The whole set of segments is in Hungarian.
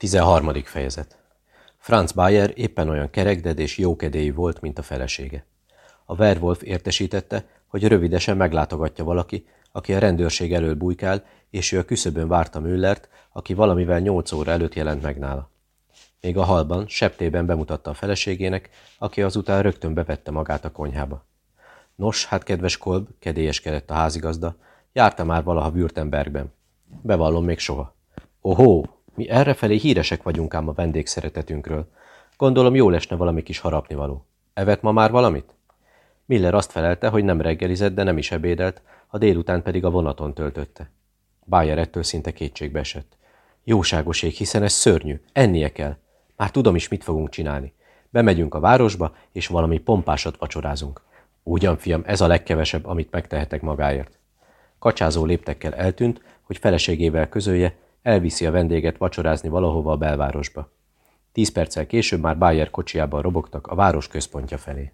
13. fejezet Franz Bayer éppen olyan kerekded és jókedélyű volt, mint a felesége. A Werwolf értesítette, hogy rövidesen meglátogatja valaki, aki a rendőrség elől bujkál, és ő a küszöbön várta Müllert, aki valamivel nyolc óra előtt jelent meg nála. Még a halban, septében bemutatta a feleségének, aki azután rögtön bevette magát a konyhába. Nos, hát kedves Kolb, kedélyeskedett a házigazda, járta már valaha Württembergben. Bevallom még soha. Ohó, mi errefelé híresek vagyunk ám a vendégszeretetünkről. Gondolom jól esne valami kis harapnivaló. Evet ma már valamit? Miller azt felelte, hogy nem reggelizett, de nem is ebédelt, a délután pedig a vonaton töltötte. Bayer ettől szinte kétségbe esett. Jóságos ég, hiszen ez szörnyű, ennie kell. Már tudom is, mit fogunk csinálni. Bemegyünk a városba, és valami pompásat vacsorázunk. Ugyan, fiam, ez a legkevesebb, amit megtehetek magáért. Kacsázó léptekkel eltűnt, hogy feleségével közölje, elviszi a vendéget vacsorázni valahova a belvárosba. Tíz perccel később már Bayer kocsiában robogtak a város központja felé.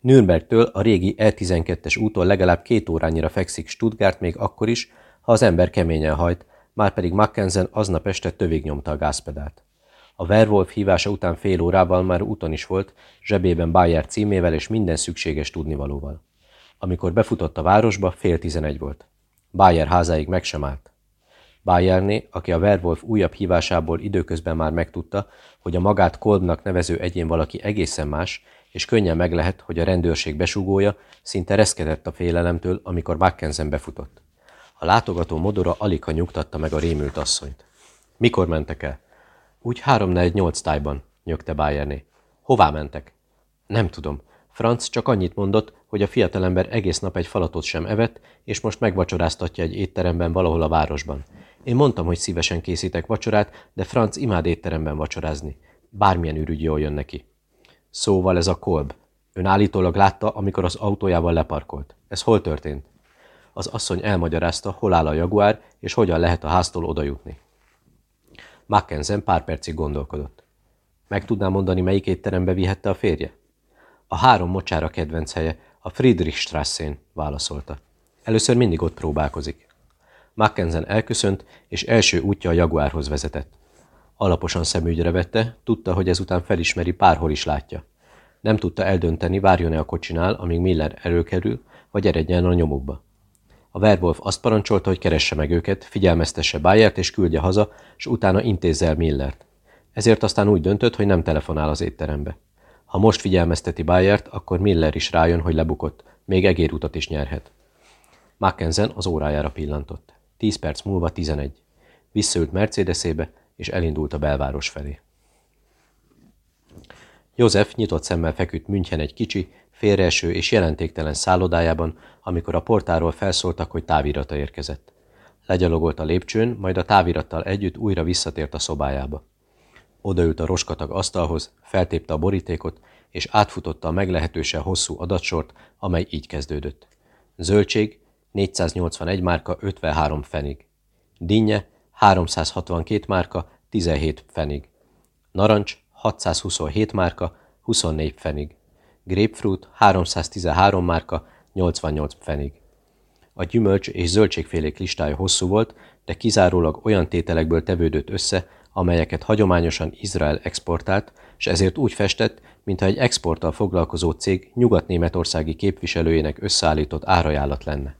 Nürnbergtől a régi E12-es úton legalább két órányira fekszik Stuttgart még akkor is, ha az ember keményen hajt, már pedig Mackensen aznap este tövig nyomta a gázpedált. A Werwolf hívása után fél órával már úton is volt, zsebében Bayer címével és minden szükséges tudnivalóval. Amikor befutott a városba, fél tizenegy volt. Bayer házáig meg sem állt. Bayerné, aki a Werwolf újabb hívásából időközben már megtudta, hogy a magát Kolbnak nevező egyén valaki egészen más, és könnyen meg lehet, hogy a rendőrség besugója, szinte reszkedett a félelemtől, amikor Mackensen befutott. A látogató modora alig nyugtatta meg a rémült asszonyt. Mikor mentek el? Úgy három nyolc tájban, nyögte Bayerné. Hová mentek? Nem tudom. Franz csak annyit mondott, hogy a fiatalember egész nap egy falatot sem evett, és most megvacsoráztatja egy étteremben valahol a városban. Én mondtam, hogy szívesen készítek vacsorát, de Franz imád étteremben vacsorázni. Bármilyen ürügy jól jön neki. Szóval ez a kolb. Ön állítólag látta, amikor az autójával leparkolt. Ez hol történt? Az asszony elmagyarázta, hol áll a jaguár, és hogyan lehet a háztól odajutni. Mackensen pár percig gondolkodott. Meg tudná mondani, melyik étterembe vihette a férje? A három mocsára kedvenc helye, a Friedrichstrasszén, válaszolta. Először mindig ott próbálkozik. Mackensen elköszönt, és első útja a Jaguárhoz vezetett. Alaposan szemügyre vette, tudta, hogy ezután felismeri, párhol is látja. Nem tudta eldönteni, várjon-e a kocsinál, amíg Miller előkerül, vagy eredjen a nyomukba. A Werwolf azt parancsolta, hogy keresse meg őket, figyelmeztesse Bayert és küldje haza, és utána intézze Millert. Ezért aztán úgy döntött, hogy nem telefonál az étterembe. Ha most figyelmezteti Bayert, akkor Miller is rájön, hogy lebukott, még egérutat is nyerhet. Mackensen az órájára pillantott. Tíz perc múlva tizenegy. Visszaült Mercedesébe, és elindult a belváros felé. József nyitott szemmel feküdt München egy kicsi, félreeső és jelentéktelen szállodájában, amikor a portáról felszóltak, hogy távirata érkezett. Legyalogolt a lépcsőn, majd a távirattal együtt újra visszatért a szobájába. Odaült a roskatag asztalhoz, feltépte a borítékot, és átfutotta a meglehetősen hosszú adatsort, amely így kezdődött. Zöldség 481 márka 53 fenig. Dinnye 362 márka 17 fenig. Narancs 627 márka 24 fenig. Grapefruit 313 márka 88 fenig. A gyümölcs és zöldségfélék listája hosszú volt, de kizárólag olyan tételekből tevődött össze, amelyeket hagyományosan Izrael exportált, és ezért úgy festett, mintha egy exporttal foglalkozó cég nyugat-németországi képviselőjének összeállított árajánlat lenne.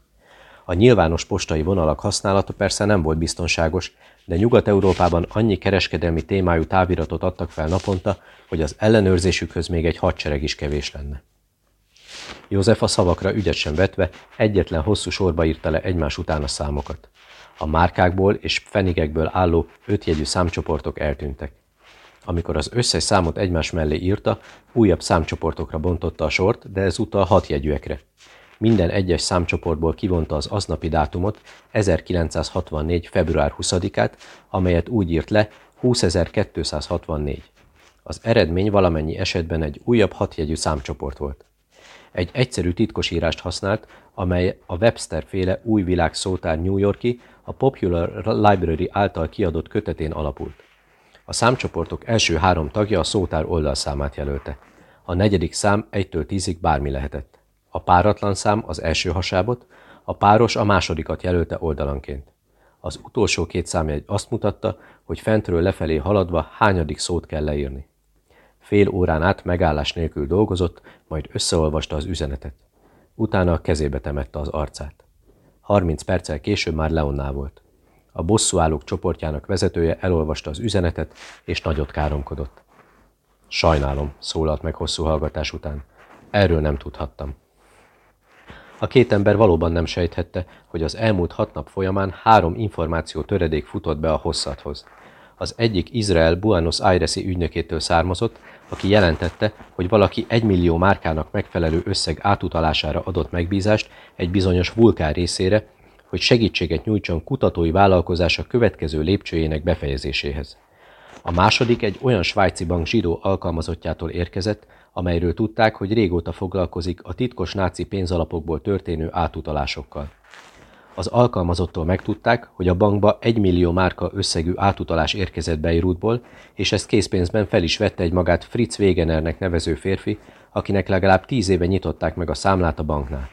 A nyilvános postai vonalak használata persze nem volt biztonságos, de Nyugat-Európában annyi kereskedelmi témájú táviratot adtak fel naponta, hogy az ellenőrzésükhöz még egy hadsereg is kevés lenne. József a szavakra ügyet sem vetve egyetlen hosszú sorba írta le egymás után a számokat. A márkákból és fenigekből álló ötjegyű számcsoportok eltűntek. Amikor az összes számot egymás mellé írta, újabb számcsoportokra bontotta a sort, de ezúttal hat jegyűekre. Minden egyes számcsoportból kivonta az aznapi dátumot, 1964. február 20-át, amelyet úgy írt le 20.264. Az eredmény valamennyi esetben egy újabb hatjegyű számcsoport volt. Egy egyszerű titkosírást használt, amely a Webster féle új világ szótár New Yorki, a Popular Library által kiadott kötetén alapult. A számcsoportok első három tagja a szótár oldalszámát jelölte. A negyedik szám egytől tízig bármi lehetett. A páratlan szám az első hasábot, a páros a másodikat jelölte oldalanként. Az utolsó két számjegy azt mutatta, hogy fentről lefelé haladva hányadik szót kell leírni. Fél órán át megállás nélkül dolgozott, majd összeolvasta az üzenetet. Utána a kezébe temette az arcát. Harminc perccel később már Leonnál volt. A bosszúállók csoportjának vezetője elolvasta az üzenetet, és nagyot káromkodott. Sajnálom, szólalt meg hosszú hallgatás után. Erről nem tudhattam. A két ember valóban nem sejthette, hogy az elmúlt hat nap folyamán három információ töredék futott be a hosszathoz. Az egyik Izrael Buenos Aires-i ügynökétől származott, aki jelentette, hogy valaki egy millió márkának megfelelő összeg átutalására adott megbízást egy bizonyos vulkán részére, hogy segítséget nyújtson kutatói vállalkozása következő lépcsőjének befejezéséhez. A második egy olyan svájci bank zsidó alkalmazottjától érkezett, amelyről tudták, hogy régóta foglalkozik a titkos náci pénzalapokból történő átutalásokkal. Az alkalmazottól megtudták, hogy a bankba 1 millió márka összegű átutalás érkezett Beirutból, és ezt készpénzben fel is vette egy magát Fritz Wegenernek nevező férfi, akinek legalább tíz éve nyitották meg a számlát a banknál.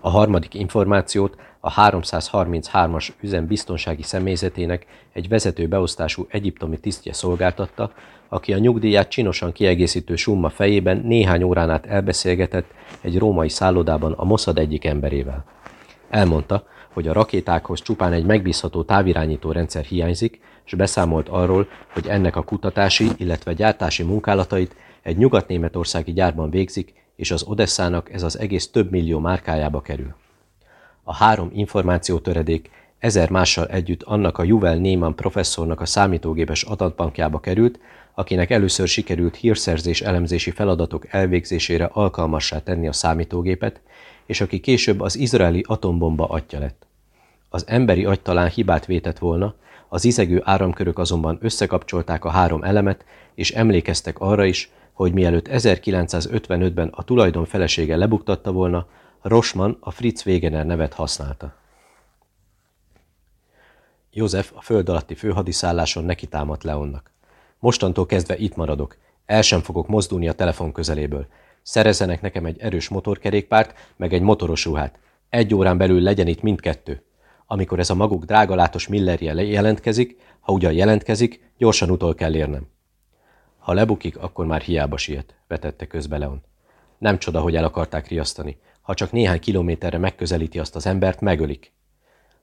A harmadik információt a 333-as üzem biztonsági személyzetének egy vezető beosztású egyiptomi tisztje szolgáltatta, aki a nyugdíját csinosan kiegészítő summa fejében néhány órán át elbeszélgetett egy római szállodában a Mossad egyik emberével. Elmondta, hogy a rakétákhoz csupán egy megbízható távirányító rendszer hiányzik, és beszámolt arról, hogy ennek a kutatási, illetve gyártási munkálatait egy nyugat-németországi gyárban végzik, és az Odesszának ez az egész több millió márkájába kerül. A három információtöredék ezer mással együtt annak a Juvel Neyman professzornak a számítógépes adatbankjába került, akinek először sikerült hírszerzés elemzési feladatok elvégzésére alkalmassá tenni a számítógépet, és aki később az izraeli atombomba atya lett. Az emberi agy talán hibát vétett volna, az izegő áramkörök azonban összekapcsolták a három elemet, és emlékeztek arra is, hogy mielőtt 1955-ben a tulajdon felesége lebuktatta volna, Rosman a Fritz Wegener nevet használta. József a föld alatti főhadiszálláson neki támadt Leonnak. Mostantól kezdve itt maradok. El sem fogok mozdulni a telefon közeléből. Szerezzenek nekem egy erős motorkerékpárt, meg egy motoros ruhát. Egy órán belül legyen itt mindkettő. Amikor ez a maguk drágalátos Millerje jelentkezik, ha ugyan jelentkezik, gyorsan utol kell érnem. Ha lebukik, akkor már hiába siet, vetette közbe Leon. Nem csoda, hogy el akarták riasztani. Ha csak néhány kilométerre megközelíti azt az embert, megölik.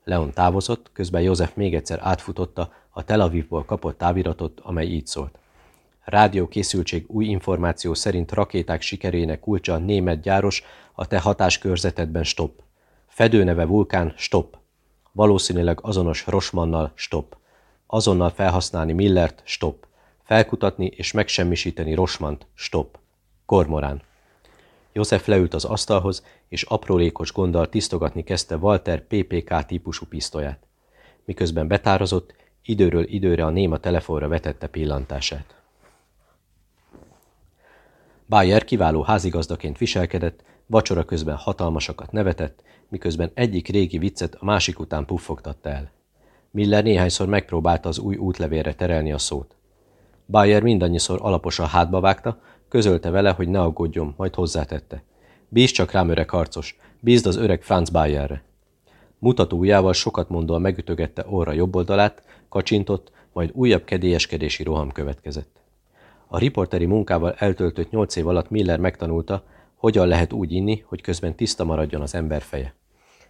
Leon távozott, közben József még egyszer átfutotta a Tel Avivból kapott táviratot, amely így szólt. Rádió készültség új információ szerint rakéták sikerének kulcsa német gyáros a te hatáskörzetedben stop. Fedőneve vulkán stop. Valószínűleg azonos Rosmannal stop. Azonnal felhasználni Millert stop. Felkutatni és megsemmisíteni Rosmant stop. Kormorán. József leült az asztalhoz, és aprólékos gonddal tisztogatni kezdte Walter PPK típusú pisztolyát. Miközben betározott, időről időre a néma telefonra vetette pillantását. Bayer kiváló házigazdaként viselkedett, vacsora közben hatalmasakat nevetett, miközben egyik régi viccet a másik után puffogtatta el. Miller néhányszor megpróbálta az új útlevélre terelni a szót. Bayer mindannyiszor alaposan hátba vágta, közölte vele, hogy ne aggódjon, majd hozzátette. Bízd csak rám, öreg harcos, bízd az öreg Franz Bayerre. Mutató ujjával sokat mondóan megütögette orra jobb oldalát, kacsintott, majd újabb kedélyeskedési roham következett. A riporteri munkával eltöltött nyolc év alatt Miller megtanulta, hogyan lehet úgy inni, hogy közben tiszta maradjon az ember feje.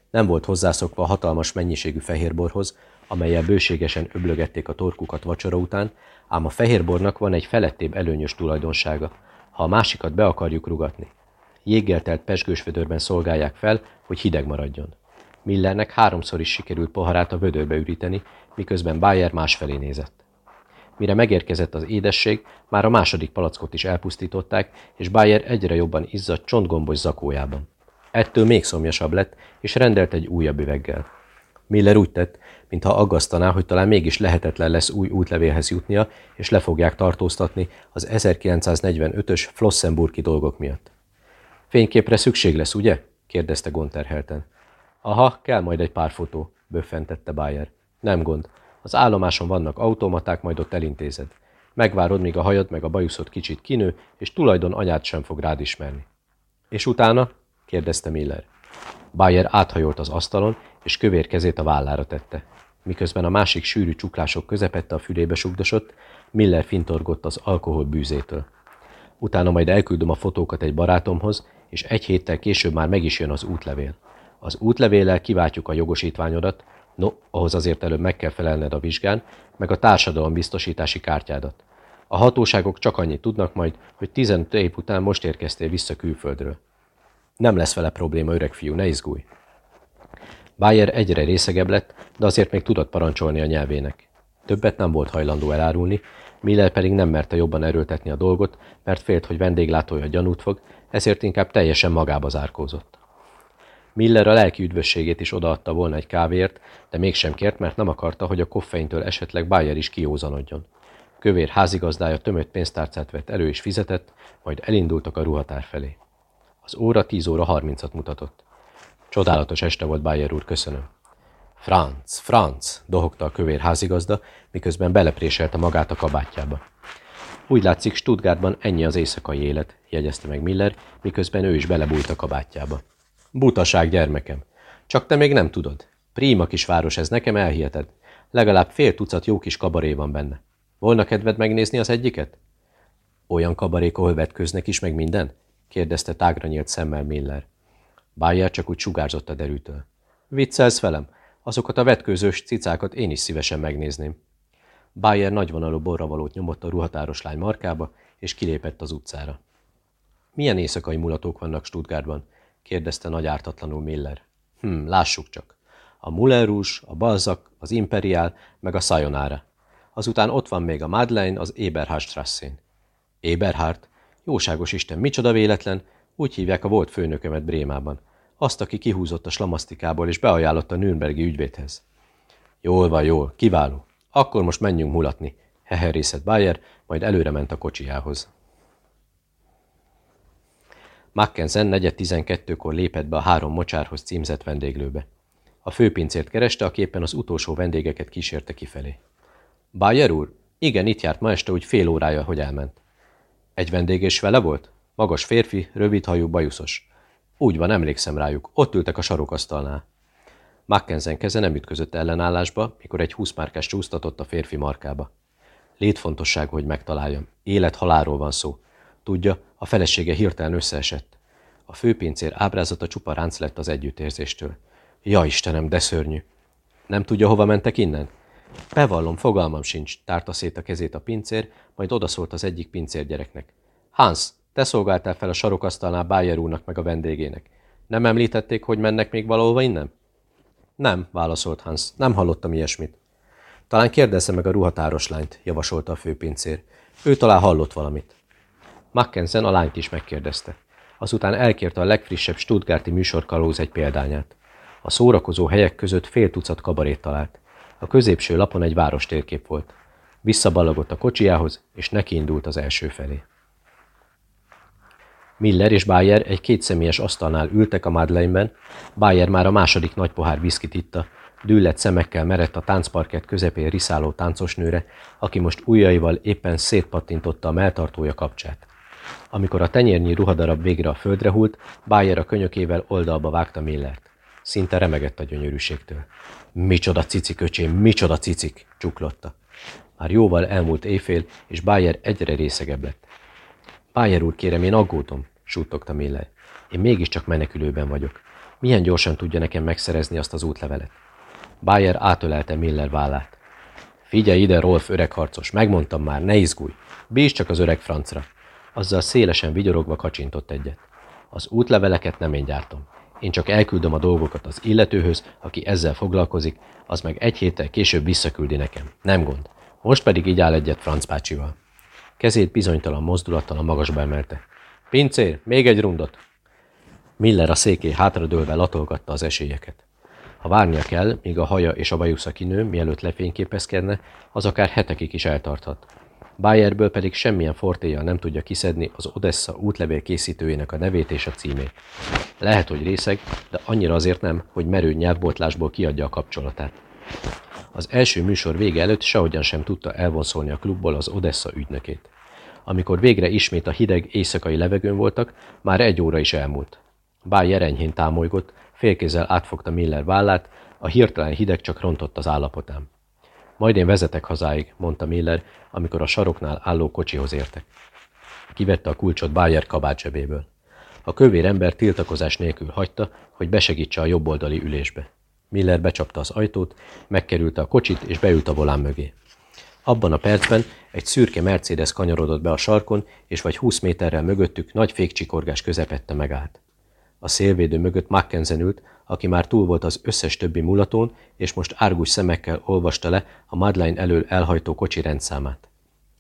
Nem volt hozzászokva a hatalmas mennyiségű fehérborhoz, amelyel bőségesen öblögették a torkukat vacsora után, ám a fehérbornak van egy felettébb előnyös tulajdonsága, ha a másikat be akarjuk rugatni. Jéggel telt pesgősvödörben szolgálják fel, hogy hideg maradjon. Millernek háromszor is sikerült poharát a vödörbe üríteni, miközben Bayer másfelé nézett. Mire megérkezett az édesség, már a második palackot is elpusztították, és Bayer egyre jobban izzadt csontgombos zakójában. Ettől még szomjasabb lett, és rendelt egy újabb üveggel. Miller úgy tett, mintha aggasztaná, hogy talán mégis lehetetlen lesz új útlevélhez jutnia, és le fogják tartóztatni az 1945-ös Flossenburgi dolgok miatt. Fényképre szükség lesz, ugye? kérdezte Gonterhelten. Aha, kell majd egy pár fotó, böffentette Bayer. Nem gond. Az állomáson vannak automaták, majd ott elintézed. Megvárod, míg a hajad meg a bajuszod kicsit kinő, és tulajdon anyát sem fog rád ismerni. És utána? kérdezte Miller. Bayer áthajolt az asztalon, és kövér kezét a vállára tette. Miközben a másik sűrű csuklások közepette a fülébe sugdosott, Miller fintorgott az alkohol bűzétől. Utána majd elküldöm a fotókat egy barátomhoz, és egy héttel később már meg is jön az útlevél. Az útlevéllel kiváltjuk a jogosítványodat, no, ahhoz azért előbb meg kell felelned a vizsgán, meg a társadalom biztosítási kártyádat. A hatóságok csak annyit tudnak majd, hogy 15 év után most érkeztél vissza külföldről. Nem lesz vele probléma, öreg fiú, ne izgulj. Bayer egyre részegebb lett, de azért még tudott parancsolni a nyelvének. Többet nem volt hajlandó elárulni, Miller pedig nem merte jobban erőltetni a dolgot, mert félt, hogy vendéglátója gyanút fog, ezért inkább teljesen magába zárkózott. Miller a lelki üdvösségét is odaadta volna egy kávéért, de mégsem kért, mert nem akarta, hogy a koffeintől esetleg Bayer is kiózanodjon. Kövér házigazdája tömött pénztárcát vett elő és fizetett, majd elindultak a ruhatár felé. Az óra 10 óra 30-at mutatott. Csodálatos este volt, Bayer úr, köszönöm. Franz, Franz, dohogta a kövér házigazda, miközben belepréselte magát a kabátjába. Úgy látszik, Stuttgartban ennyi az éjszakai élet, jegyezte meg Miller, miközben ő is belebújt a kabátjába. Butaság, gyermekem. Csak te még nem tudod. Príma kis város ez, nekem elhiheted. Legalább fél tucat jó kis kabaré van benne. Volna kedved megnézni az egyiket? Olyan kabarék, ahol vetköznek is meg minden? kérdezte tágra nyílt szemmel Miller. Bayer csak úgy sugárzott a derűtől. Viccelsz velem? Azokat a vetkőzős cicákat én is szívesen megnézném. Bayer nagyvonalú borravalót nyomott a ruhatáros lány markába, és kilépett az utcára. Milyen éjszakai mulatók vannak Stuttgartban? Kérdezte nagy ártatlanul Miller. Hm, lássuk csak. A Rouge, a Balzac, az Imperial, meg a Sayonara. Azután ott van még a Madeleine az Eberhard Strasszén. Eberhard? Jóságos Isten, micsoda véletlen! Úgy hívják a volt főnökömet Brémában. Azt, aki kihúzott a slamasztikából és beajánlott a Nürnbergi ügyvédhez. Jól van, jól, kiváló. Akkor most menjünk mulatni, heherészett Bayer, majd előre ment a kocsijához. Mackensen negyed tizenkettőkor lépett be a három mocsárhoz címzett vendéglőbe. A főpincért kereste, a képen az utolsó vendégeket kísérte kifelé. Bayer úr? Igen, itt járt ma este úgy fél órája, hogy elment. Egy vendég és vele volt? Magas férfi, rövidhajú, bajuszos. Úgy van, emlékszem rájuk. Ott ültek a sarokasztalnál. Mackensen keze nem ütközött ellenállásba, mikor egy húszmárkás csúsztatott a férfi markába. Létfontosságú, hogy megtaláljam. Élet-halálról van szó. Tudja, a felesége hirtelen összeesett. A főpincér ábrázata csupa ránc lett az együttérzéstől. Ja Istenem, de szörnyű. Nem tudja, hova mentek innen? Bevallom, fogalmam sincs, tárta szét a kezét a pincér, majd odaszólt az egyik pincér gyereknek. Hans, te szolgáltál fel a sarokasztalnál Bayer úrnak meg a vendégének. Nem említették, hogy mennek még valahova innen? Nem, válaszolt Hans, nem hallottam ilyesmit. Talán kérdezze meg a ruhatáros lányt, javasolta a főpincér. Ő talán hallott valamit. Mackensen a lányt is megkérdezte. Azután elkérte a legfrissebb Stuttgarti műsorkalóz egy példányát. A szórakozó helyek között fél tucat kabarét talált. A középső lapon egy város térkép volt. Visszaballagott a kocsiához, és neki indult az első felé. Miller és Bayer egy kétszemélyes asztalnál ültek a Madeleine-ben, Bayer már a második nagy pohár viszkit itta, dűlett szemekkel merett a táncparkett közepén riszáló táncosnőre, aki most ujjaival éppen szétpattintotta a melltartója kapcsát. Amikor a tenyérnyi ruhadarab végre a földre hult, Bayer a könyökével oldalba vágta Millert. Szinte remegett a gyönyörűségtől. Micsoda cicik, öcsém, micsoda cicik, csuklotta. Már jóval elmúlt éjfél, és Bayer egyre részegebb lett. Bayer úr, kérem, én aggódom, suttogta Miller. Én mégiscsak menekülőben vagyok. Milyen gyorsan tudja nekem megszerezni azt az útlevelet? Bayer átölelte Miller vállát. Figyelj ide, Rolf öregharcos, megmondtam már, ne izgulj. Bízd csak az öreg francra. Azzal szélesen vigyorogva kacsintott egyet. Az útleveleket nem én gyártom. Én csak elküldöm a dolgokat az illetőhöz, aki ezzel foglalkozik, az meg egy héttel később visszaküldi nekem. Nem gond. Most pedig így áll egyet Franz bácsival. Kezét bizonytalan mozdulattal a magasba emelte. Pincér, még egy rundot! Miller a széké hátradőlve latolgatta az esélyeket. Ha várnia kell, míg a haja és a bajusza kinő, mielőtt lefényképezkedne, az akár hetekig is eltarthat. Bayerből pedig semmilyen fortéja nem tudja kiszedni az Odessa útlevél készítőjének a nevét és a címét. Lehet, hogy részeg, de annyira azért nem, hogy merő nyelvbotlásból kiadja a kapcsolatát. Az első műsor vége előtt sehogyan sem tudta elvonszolni a klubból az Odessa ügynökét. Amikor végre ismét a hideg éjszakai levegőn voltak, már egy óra is elmúlt. Bár enyhén támolygott, félkézzel átfogta Miller vállát, A hirtelen hideg csak rontott az állapotám. Majd én vezetek hazáig, mondta Miller, amikor a saroknál álló kocsihoz értek. Kivette a kulcsot Bayer kabátsebéből. A kövér ember tiltakozás nélkül hagyta, hogy besegítse a jobboldali ülésbe. Miller becsapta az ajtót, megkerülte a kocsit és beült a volán mögé. Abban a percben egy szürke Mercedes kanyarodott be a sarkon, és vagy 20 méterrel mögöttük nagy fékcsikorgás közepette megállt. A szélvédő mögött Mackenzen ült, aki már túl volt az összes többi mulatón, és most árgus szemekkel olvasta le a Madeleine elől elhajtó kocsi rendszámát.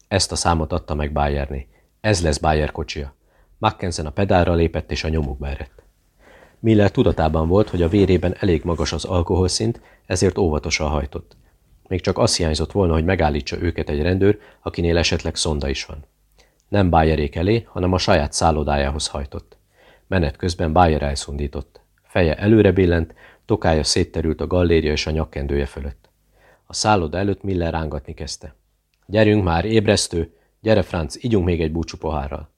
Ezt a számot adta meg Bayerné. Ez lesz Bayer kocsia. Mackenzen a pedálra lépett és a nyomukba erett. Miller tudatában volt, hogy a vérében elég magas az alkoholszint, ezért óvatosan hajtott. Még csak azt hiányzott volna, hogy megállítsa őket egy rendőr, akinél esetleg szonda is van. Nem Bayerék elé, hanem a saját szállodájához hajtott. Menet közben Bayer elszundított. Feje előre billent, tokája szétterült a galléria és a nyakkendője fölött. A szálloda előtt Miller rángatni kezdte. Gyerünk már, ébresztő! Gyere, Franc, ígyunk még egy búcsú pohárral.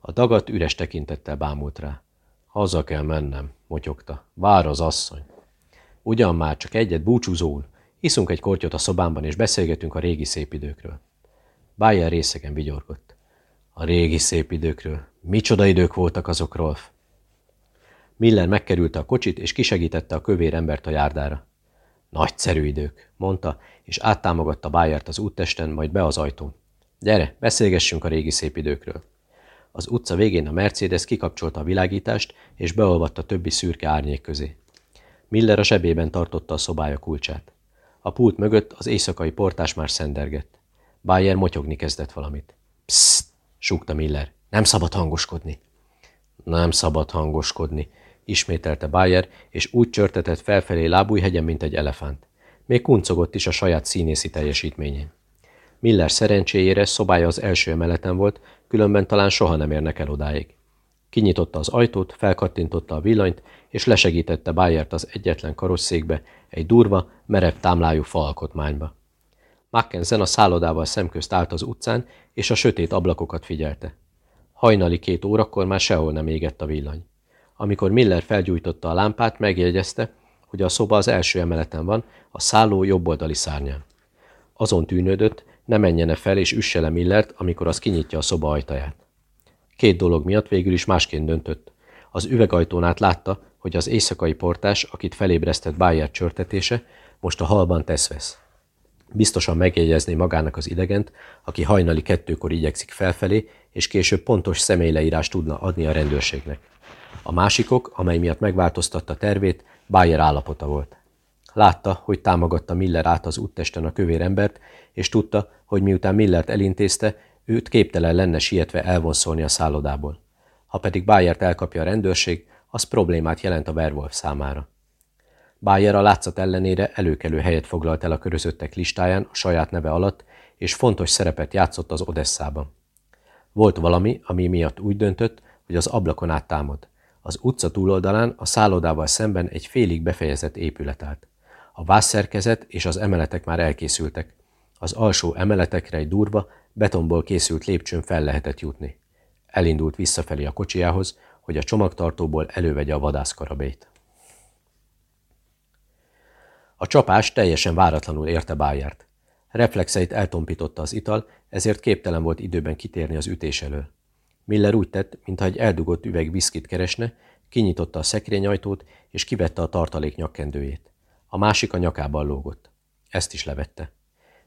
A dagat üres tekintettel bámult rá. Haza kell mennem, motyogta. Vár az asszony. Ugyan már, csak egyet búcsúzól. Iszunk egy kortyot a szobámban, és beszélgetünk a régi szép időkről. Bájer részegen vigyorgott. A régi szép időkről. Micsoda idők voltak azok, Rolf? Miller megkerülte a kocsit, és kisegítette a kövér embert a járdára. Nagyszerű idők, mondta, és áttámogatta Bájert az úttesten, majd be az ajtón. Gyere, beszélgessünk a régi szép időkről. Az utca végén a Mercedes kikapcsolta a világítást, és beolvadt a többi szürke árnyék közé. Miller a zsebében tartotta a szobája kulcsát. A pult mögött az éjszakai portás már szendergett. Bayer motyogni kezdett valamit. Psst, súgta Miller. Nem szabad hangoskodni. Nem szabad hangoskodni, ismételte Bayer, és úgy csörtetett felfelé lábújhegyen, mint egy elefánt. Még kuncogott is a saját színészi teljesítményén. Miller szerencséjére szobája az első emeleten volt, különben talán soha nem érnek el odáig. Kinyitotta az ajtót, felkattintotta a villanyt, és lesegítette Bayert az egyetlen karosszékbe, egy durva, merev támlájú falkotmányba. Mackenzen a szállodával szemközt állt az utcán, és a sötét ablakokat figyelte. Hajnali két órakor már sehol nem égett a villany. Amikor Miller felgyújtotta a lámpát, megjegyezte, hogy a szoba az első emeleten van, a szálló jobboldali szárnyán. Azon tűnődött, ne menjene fel és üsse le Millert, amikor az kinyitja a szoba ajtaját. Két dolog miatt végül is másként döntött. Az üvegajtón át látta, hogy az éjszakai portás, akit felébresztett Bayer csörtetése, most a halban tesz vesz. Biztosan megjegyezné magának az idegent, aki hajnali kettőkor igyekszik felfelé, és később pontos személyleírást tudna adni a rendőrségnek. A másikok, amely miatt megváltoztatta tervét, Bayer állapota volt. Látta, hogy támogatta Miller át az úttesten a kövér embert, és tudta, hogy miután Millert elintézte, őt képtelen lenne sietve elvonszolni a szállodából. Ha pedig Bayert elkapja a rendőrség, az problémát jelent a Werwolf számára. Bayer a látszat ellenére előkelő helyet foglalt el a körözöttek listáján a saját neve alatt, és fontos szerepet játszott az Odesszában. Volt valami, ami miatt úgy döntött, hogy az ablakon át támad. Az utca túloldalán a szállodával szemben egy félig befejezett épület állt. A vászszerkezet és az emeletek már elkészültek. Az alsó emeletekre egy durva, betonból készült lépcsőn fel lehetett jutni. Elindult visszafelé a kocsiához, hogy a csomagtartóból elővegye a vadászkarabét. A csapás teljesen váratlanul érte Bájert. Reflexeit eltompította az ital, ezért képtelen volt időben kitérni az ütés elől. Miller úgy tett, mintha egy eldugott üveg viszkit keresne, kinyitotta a szekrényajtót, és kivette a tartalék nyakkendőjét. A másik a nyakában lógott. Ezt is levette.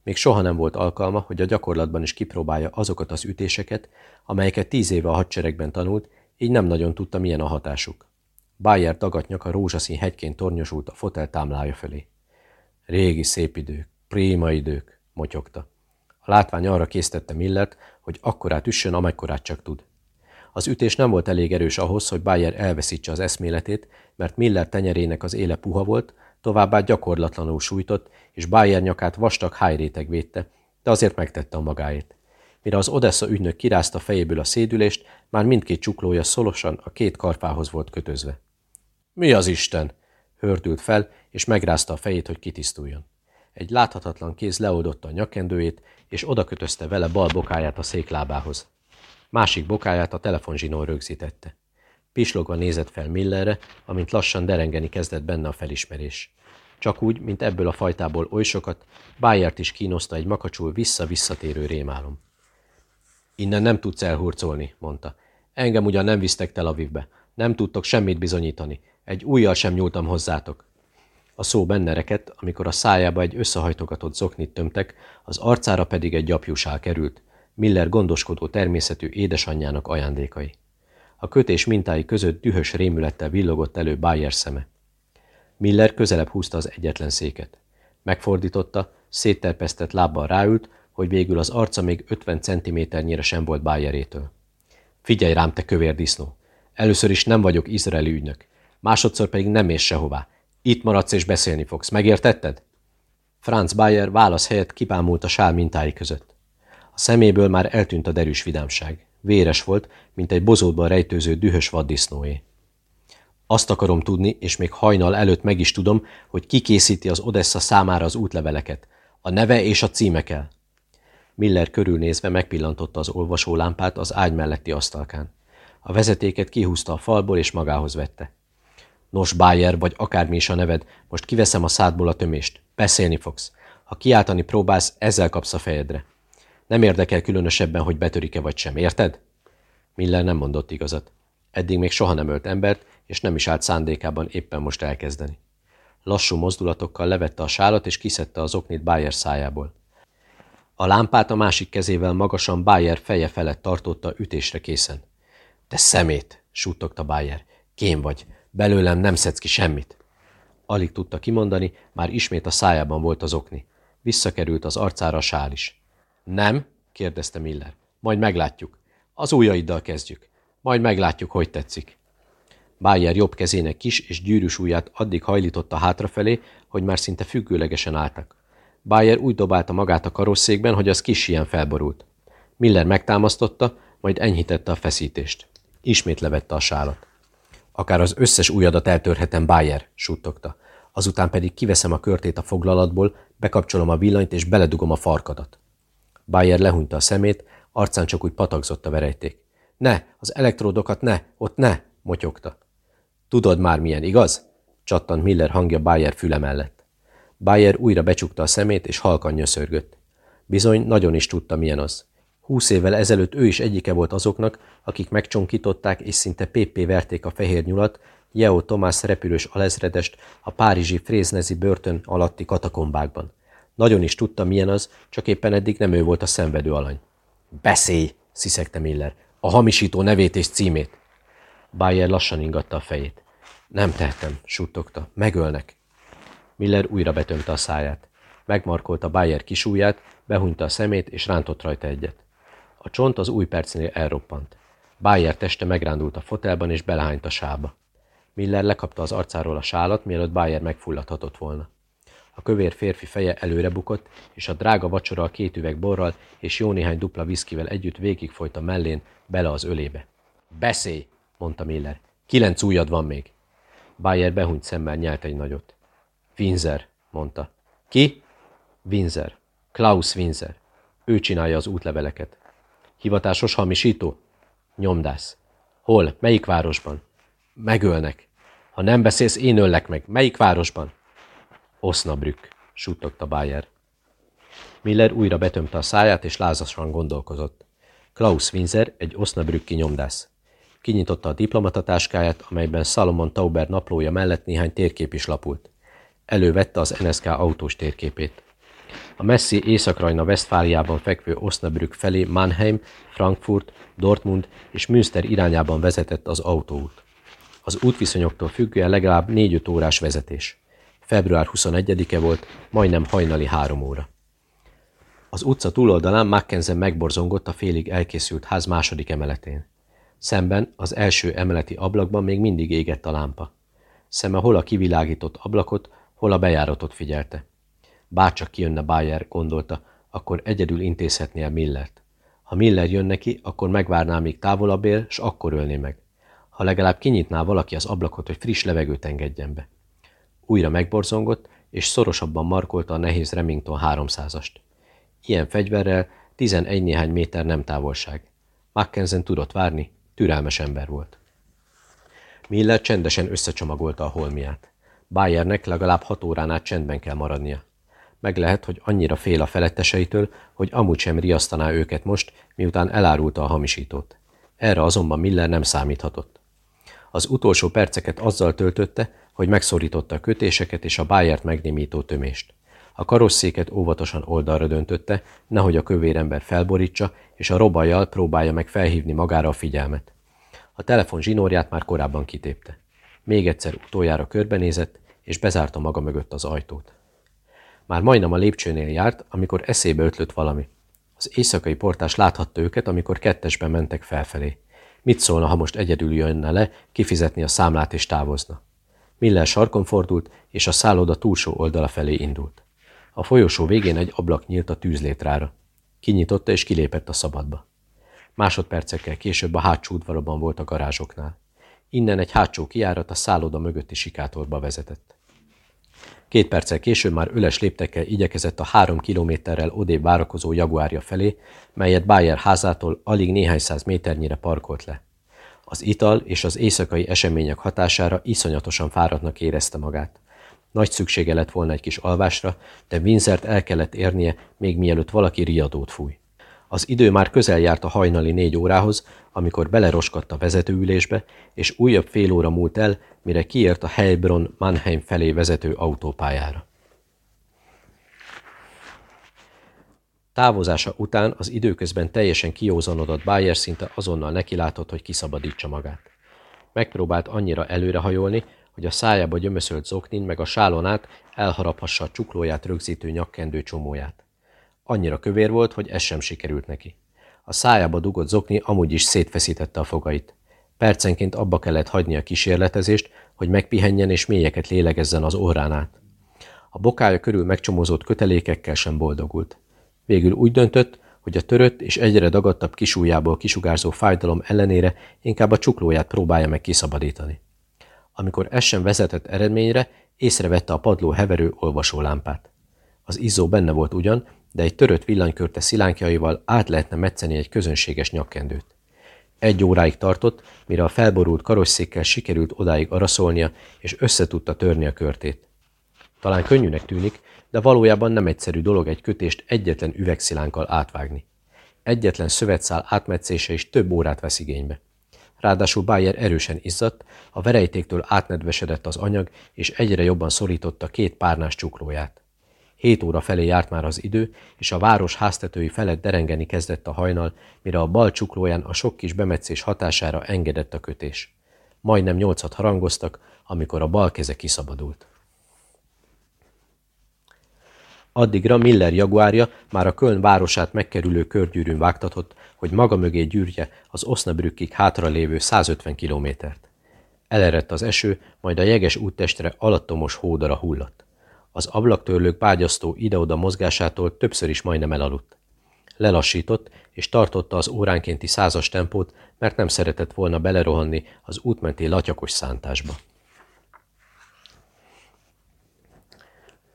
Még soha nem volt alkalma, hogy a gyakorlatban is kipróbálja azokat az ütéseket, amelyeket tíz éve a hadseregben tanult, így nem nagyon tudta, milyen a hatásuk. Bayer dagat nyaka rózsaszín hegyként tornyosult a fotel támlája fölé. Régi szép idők, préma idők, motyogta. A látvány arra késztette Millert, hogy akkorát üssön, amekkorát csak tud. Az ütés nem volt elég erős ahhoz, hogy Bayer elveszítse az eszméletét, mert Miller tenyerének az éle puha volt, továbbá gyakorlatlanul sújtott, és Bayer nyakát vastag hájréteg védte, de azért megtette a magáét. Mire az Odessa ügynök kirázta fejéből a szédülést, már mindkét csuklója szolosan a két karfához volt kötözve. Mi az Isten? Hördült fel, és megrázta a fejét, hogy kitisztuljon. Egy láthatatlan kéz leoldotta a nyakendőjét, és odakötözte vele bal bokáját a széklábához. Másik bokáját a telefonzsinón rögzítette. Pislogva nézett fel Millerre, amint lassan derengeni kezdett benne a felismerés. Csak úgy, mint ebből a fajtából oly sokat, Bayert is kínoszta egy makacsul vissza-visszatérő rémálom. Innen nem tudsz elhurcolni, mondta. Engem ugyan nem visztek Tel Avivbe. Nem tudtok semmit bizonyítani. Egy újjal sem nyúltam hozzátok. A szó benne rekedt, amikor a szájába egy összehajtogatott zoknit tömtek, az arcára pedig egy gyapjúsál került, Miller gondoskodó természetű édesanyjának ajándékai. A kötés mintái között dühös rémülettel villogott elő Bayer szeme. Miller közelebb húzta az egyetlen széket. Megfordította, szétterpesztett lábbal ráült, hogy végül az arca még 50 centiméternyire sem volt Bayerétől. Figyelj rám, te kövér disznó! Először is nem vagyok izraeli ügynök, másodszor pedig nem ész sehová. Itt maradsz és beszélni fogsz, megértetted? Franz Bayer válasz helyett kipámult a sál mintái között. A szeméből már eltűnt a derűs vidámság. Véres volt, mint egy bozótban rejtőző dühös vaddisznóé. Azt akarom tudni, és még hajnal előtt meg is tudom, hogy ki készíti az Odessa számára az útleveleket. A neve és a címe kell. Miller körülnézve megpillantotta az olvasólámpát az ágy melletti asztalkán. A vezetéket kihúzta a falból és magához vette. Nos, Bayer, vagy akármi is a neved, most kiveszem a szádból a tömést. Beszélni fogsz. Ha kiáltani próbálsz, ezzel kapsz a fejedre. Nem érdekel különösebben, hogy betörik-e vagy sem, érted? Miller nem mondott igazat. Eddig még soha nem ölt embert, és nem is állt szándékában éppen most elkezdeni. Lassú mozdulatokkal levette a sálat, és kiszedte az oknit Bayer szájából. A lámpát a másik kezével magasan Bayer feje felett tartotta ütésre készen. Te szemét, suttogta Bayer. Kém vagy, belőlem nem szedsz ki semmit. Alig tudta kimondani, már ismét a szájában volt az okni. Visszakerült az arcára a sál is. Nem? kérdezte Miller. Majd meglátjuk. Az ujjaiddal kezdjük. Majd meglátjuk, hogy tetszik. Bayer jobb kezének kis és gyűrűs ujját addig hajlította hátrafelé, hogy már szinte függőlegesen álltak. Bayer úgy dobálta magát a karosszékben, hogy az kis ilyen felborult. Miller megtámasztotta, majd enyhítette a feszítést. Ismét levette a sálat. Akár az összes ujjadat eltörhetem, Bayer, suttogta. Azután pedig kiveszem a körtét a foglalatból, bekapcsolom a villanyt és beledugom a farkadat. Bayer lehunta a szemét, arcán csak úgy patagzott a verejték. Ne, az elektródokat ne, ott ne, motyogta. Tudod már milyen, igaz? csattant Miller hangja Bayer füle mellett. Bayer újra becsukta a szemét, és halkan nyöszörgött. Bizony, nagyon is tudta, milyen az. Húsz évvel ezelőtt ő is egyike volt azoknak, akik megcsonkították és szinte péppé verték a fehér nyulat, Jeo Tomás repülős alezredest a párizsi fréznezi börtön alatti katakombákban. Nagyon is tudta, milyen az, csak éppen eddig nem ő volt a szenvedő alany. Beszélj, sziszegte Miller, a hamisító nevét és címét. Bayer lassan ingatta a fejét. Nem tehetem, suttogta, megölnek. Miller újra betömte a száját. Megmarkolta Bayer kisúját, behunyta a szemét és rántott rajta egyet. A csont az új percnél elroppant. Bayer teste megrándult a fotelban és belehányt a sába. Miller lekapta az arcáról a sálat, mielőtt Bayer megfulladhatott volna. A kövér férfi feje előre bukott, és a drága vacsora a két üveg borral és jó néhány dupla viszkivel együtt végigfolyt a mellén, bele az ölébe. Beszélj, mondta Miller. Kilenc ujjad van még. Bayer behunyt szemmel nyelt egy nagyot. Winzer, mondta. Ki? Winzer. Klaus Winzer. Ő csinálja az útleveleket. Hivatásos hamisító? Nyomdász. Hol? Melyik városban? Megölnek. Ha nem beszélsz, én öllek meg. Melyik városban? Osnabrück, suttogta Bayer. Miller újra betömte a száját, és lázasan gondolkozott. Klaus Winzer egy osnabrücki nyomdász. Kinyitotta a diplomatatáskáját, amelyben Salomon Tauber naplója mellett néhány térkép is lapult. Elővette az NSK autós térképét. A messzi Észak-Rajna Westfáliában fekvő Osnabrück felé Mannheim, Frankfurt, Dortmund és Münster irányában vezetett az autóút. Az útviszonyoktól függően legalább 4-5 órás vezetés. Február 21-e volt, majdnem hajnali három óra. Az utca túloldalán Mackenzie megborzongott a félig elkészült ház második emeletén. Szemben az első emeleti ablakban még mindig égett a lámpa. Szeme hol a kivilágított ablakot, hol a bejáratot figyelte. Bárcsak kijönne Bayer, gondolta, akkor egyedül intézhetné el Millert. Ha Miller jön neki, akkor megvárná, míg távolabb ér, s akkor ölné meg. Ha legalább kinyitná valaki az ablakot, hogy friss levegőt engedjen be. Újra megborzongott, és szorosabban markolta a nehéz Remington 300-ast. Ilyen fegyverrel 11 néhány méter nem távolság. Mackenzen tudott várni, türelmes ember volt. Miller csendesen összecsomagolta a holmiát. Bayernek legalább hat órán át csendben kell maradnia. Meg lehet, hogy annyira fél a feletteseitől, hogy amúgy sem riasztaná őket most, miután elárulta a hamisítót. Erre azonban Miller nem számíthatott. Az utolsó perceket azzal töltötte, hogy megszorította a kötéseket és a Bayert megnémító tömést. A karosszéket óvatosan oldalra döntötte, nehogy a kövérember felborítsa, és a robajjal próbálja meg felhívni magára a figyelmet. A telefon zsinórját már korábban kitépte. Még egyszer utoljára körbenézett, és bezárta maga mögött az ajtót. Már majdnem a lépcsőnél járt, amikor eszébe ötlött valami. Az éjszakai portás láthatta őket, amikor kettesben mentek felfelé. Mit szólna, ha most egyedül jönne le, kifizetni a számlát és távozna? Miller sarkon fordult, és a szálloda túlsó oldala felé indult. A folyosó végén egy ablak nyílt a tűzlétrára. Kinyitotta és kilépett a szabadba. Másodpercekkel később a hátsó udvarban volt a garázsoknál. Innen egy hátsó kiárat a szálloda mögötti sikátorba vezetett. Két perccel később már öles léptekkel igyekezett a három kilométerrel odébb várakozó jaguárja felé, melyet Bayer házától alig néhány száz méternyire parkolt le. Az ital és az éjszakai események hatására iszonyatosan fáradtnak érezte magát. Nagy szüksége lett volna egy kis alvásra, de Winzert el kellett érnie, még mielőtt valaki riadót fúj. Az idő már közel járt a hajnali négy órához, amikor beleroskadt a vezetőülésbe, és újabb fél óra múlt el, mire kiért a Heilbronn-Mannheim felé vezető autópályára. Távozása után az időközben teljesen kiózanodott Bayer szinte azonnal nekilátott, hogy kiszabadítsa magát. Megpróbált annyira előrehajolni, hogy a szájába gyömöszölt zoknin meg a sálon át elharaphassa a csuklóját rögzítő nyakkendő csomóját. Annyira kövér volt, hogy ez sem sikerült neki. A szájába dugott zokni amúgy is szétfeszítette a fogait. Percenként abba kellett hagyni a kísérletezést, hogy megpihenjen és mélyeket lélegezzen az órán át. A bokája körül megcsomozott kötelékekkel sem boldogult. Végül úgy döntött, hogy a törött és egyre dagadtabb kisújjából kisugárzó fájdalom ellenére inkább a csuklóját próbálja meg kiszabadítani. Amikor ez sem vezetett eredményre, észrevette a padló heverő olvasólámpát. Az izzó benne volt ugyan, de egy törött villanykörte szilánkjaival át lehetne metszeni egy közönséges nyakkendőt. Egy óráig tartott, mire a felborult karosszékkel sikerült odáig araszolnia, és összetudta törni a körtét. Talán könnyűnek tűnik, de valójában nem egyszerű dolog egy kötést egyetlen üvegszilánkkal átvágni. Egyetlen szövetszál átmetszése is több órát vesz igénybe. Ráadásul Bayer erősen izzadt, a verejtéktől átnedvesedett az anyag, és egyre jobban szorította két párnás csuklóját. Hét óra felé járt már az idő, és a város háztetői felett derengeni kezdett a hajnal, mire a bal csuklóján a sok kis bemetszés hatására engedett a kötés. Majdnem nyolcat harangoztak, amikor a bal keze kiszabadult. Addigra Miller jaguárja már a Köln városát megkerülő körgyűrűn vágtatott, hogy maga mögé gyűrje az Osnabrückig hátra lévő 150 kilométert. Elerett az eső, majd a jeges úttestre alattomos hódara hullott. Az ablaktörlők bágyasztó ide-oda mozgásától többször is majdnem elaludt. Lelassított, és tartotta az óránkénti százas tempót, mert nem szeretett volna belerohanni az útmenti latyakos szántásba.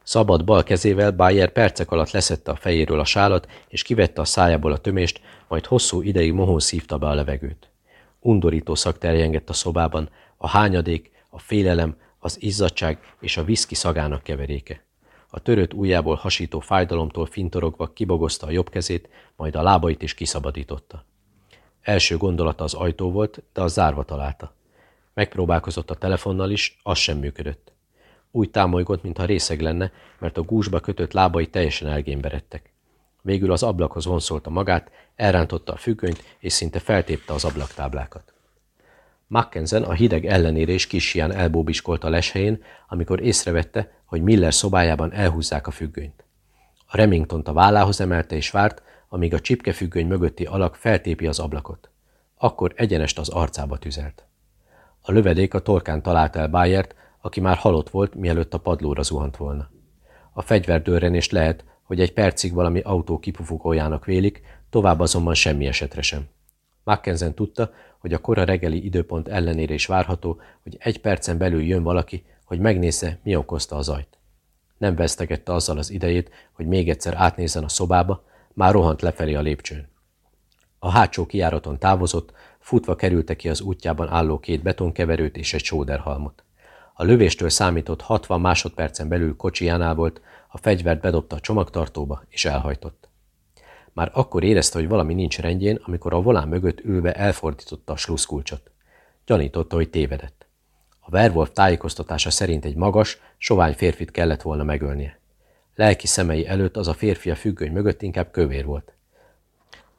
Szabad bal kezével Bayer percek alatt leszette a fejéről a sálat, és kivette a szájából a tömést, majd hosszú ideig mohón szívta be a levegőt. Undorító szak terjengett a szobában, a hányadék, a félelem, az izzadság és a viszki szagának keveréke. A törött ujjából hasító fájdalomtól fintorogva kibogozta a jobb kezét, majd a lábait is kiszabadította. Első gondolata az ajtó volt, de az zárva találta. Megpróbálkozott a telefonnal is, az sem működött. Úgy támolygott, mintha részeg lenne, mert a gúzsba kötött lábai teljesen elgémberedtek. Végül az ablakhoz vonszolta magát, elrántotta a függönyt, és szinte feltépte az ablaktáblákat. Mackenzen a hideg ellenére is kis hián elbóbiskolt a leshelyén, amikor észrevette, hogy Miller szobájában elhúzzák a függönyt. A remington a vállához emelte és várt, amíg a csipkefüggöny mögötti alak feltépi az ablakot. Akkor egyenest az arcába tüzelt. A lövedék a torkán találta el Bayert, aki már halott volt, mielőtt a padlóra zuhant volna. A fegyverdőrenést lehet, hogy egy percig valami autó kipufogójának vélik, tovább azonban semmi esetre sem. Mackenzen tudta, hogy a kora reggeli időpont ellenére is várható, hogy egy percen belül jön valaki, hogy megnézze, mi okozta a zajt. Nem vesztegette azzal az idejét, hogy még egyszer átnézzen a szobába, már rohant lefelé a lépcsőn. A hátsó kiáraton távozott, futva kerülte ki az útjában álló két betonkeverőt és egy sóderhalmot. A lövéstől számított 60 másodpercen belül kocsijánál volt, a fegyvert bedobta a csomagtartóba, és elhajtott. Már akkor érezte, hogy valami nincs rendjén, amikor a volán mögött ülve elfordította a sluszkulcsot. Gyanította, hogy tévedett. A Werwolf tájékoztatása szerint egy magas, sovány férfit kellett volna megölnie. Lelki szemei előtt az a férfi a függöny mögött inkább kövér volt.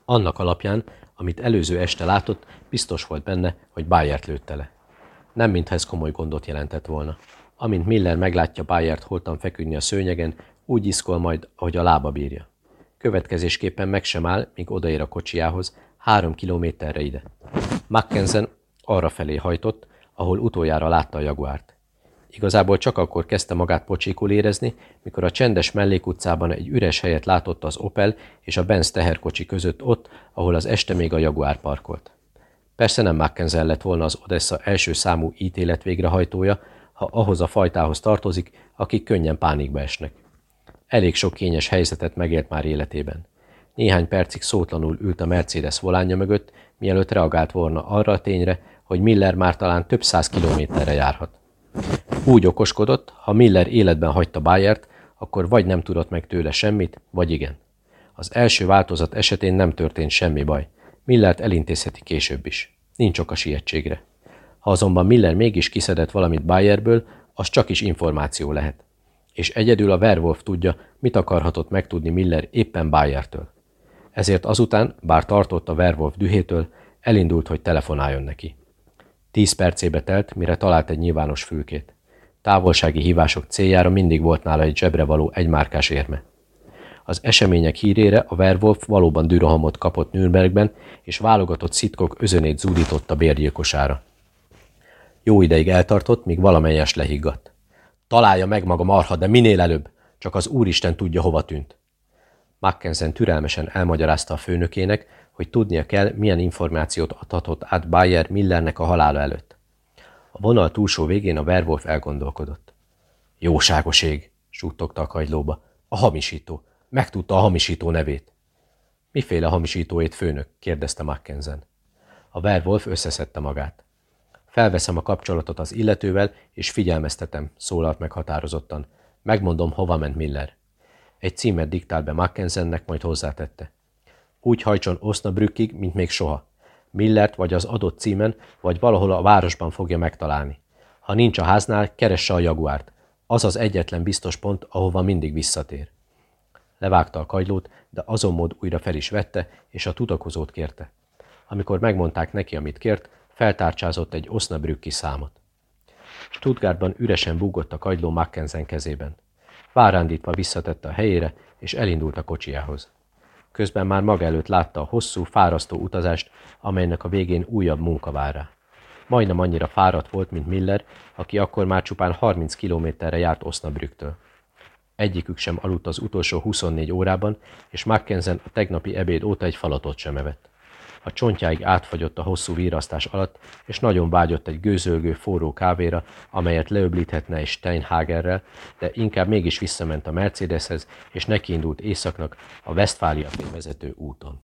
Annak alapján, amit előző este látott, biztos volt benne, hogy Bayert lőtte le. Nem mintha ez komoly gondot jelentett volna. Amint Miller meglátja Bayert holtan feküdni a szőnyegen, úgy iszkol majd, ahogy a lába bírja. Következésképpen meg sem áll, míg odaér a kocsiához, három kilométerre ide. Mackensen arra felé hajtott, ahol utoljára látta a jaguárt. Igazából csak akkor kezdte magát pocsékul érezni, mikor a csendes mellékutcában egy üres helyet látott az Opel és a Benz teherkocsi között ott, ahol az este még a jaguár parkolt. Persze nem Mackensen lett volna az Odessa első számú ítélet végrehajtója, ha ahhoz a fajtához tartozik, akik könnyen pánikba esnek. Elég sok kényes helyzetet megélt már életében. Néhány percig szótlanul ült a Mercedes volánja mögött, mielőtt reagált volna arra a tényre, hogy Miller már talán több száz kilométerre járhat. Úgy okoskodott, ha Miller életben hagyta Bayert, akkor vagy nem tudott meg tőle semmit, vagy igen. Az első változat esetén nem történt semmi baj. Millert elintézheti később is. Nincs ok a sietségre. Ha azonban Miller mégis kiszedett valamit Bayerből, az csak is információ lehet. És egyedül a Werwolf tudja, mit akarhatott megtudni Miller éppen Bayertől. Ezért azután, bár tartott a Werwolf dühétől, elindult, hogy telefonáljon neki. Tíz percébe telt, mire talált egy nyilvános fülkét. Távolsági hívások céljára mindig volt nála egy zsebre való egymárkás érme. Az események hírére a Werwolf valóban dürohamot kapott Nürnbergben, és válogatott szitkok özönét zúdított a bérgyilkosára. Jó ideig eltartott, míg valamelyes lehiggadt. Találja meg maga marha, de minél előbb, csak az Úristen tudja, hova tűnt. Mackensen türelmesen elmagyarázta a főnökének, hogy tudnia kell, milyen információt adhatott át Bayer Millernek a halála előtt. A vonal túlsó végén a Werwolf elgondolkodott. Jóságos ég, suttogta a kagylóba. A hamisító. Megtudta a hamisító nevét. Miféle hamisítóét, főnök? kérdezte Mackensen. A Werwolf összeszedte magát. Felveszem a kapcsolatot az illetővel, és figyelmeztetem, szólalt meg határozottan. Megmondom, hova ment Miller. Egy címet diktál be Mackensennek, majd hozzátette. Úgy hajtson Osnabrückig, mint még soha. Millert vagy az adott címen, vagy valahol a városban fogja megtalálni. Ha nincs a háznál, keresse a jaguárt. Az az egyetlen biztos pont, ahova mindig visszatér. Levágta a kagylót, de azon mód újra fel is vette, és a tudakozót kérte. Amikor megmondták neki, amit kért, feltárcsázott egy Osnabrücki számot. Stuttgartban üresen búgott a kagyló Mackensen kezében. Várándítva visszatette a helyére, és elindult a kocsiához. Közben már maga előtt látta a hosszú, fárasztó utazást, amelynek a végén újabb munka vár rá. Majdnem annyira fáradt volt, mint Miller, aki akkor már csupán 30 kilométerre járt Osnabrücktől. Egyikük sem aludt az utolsó 24 órában, és Mackensen a tegnapi ebéd óta egy falatot sem evett. A csontjáig átfagyott a hosszú vírasztás alatt, és nagyon vágyott egy gőzölgő forró kávéra, amelyet leöblíthetne egy Steinhagerrel, de inkább mégis visszament a Mercedeshez, és nekiindult északnak a Westfália vezető úton.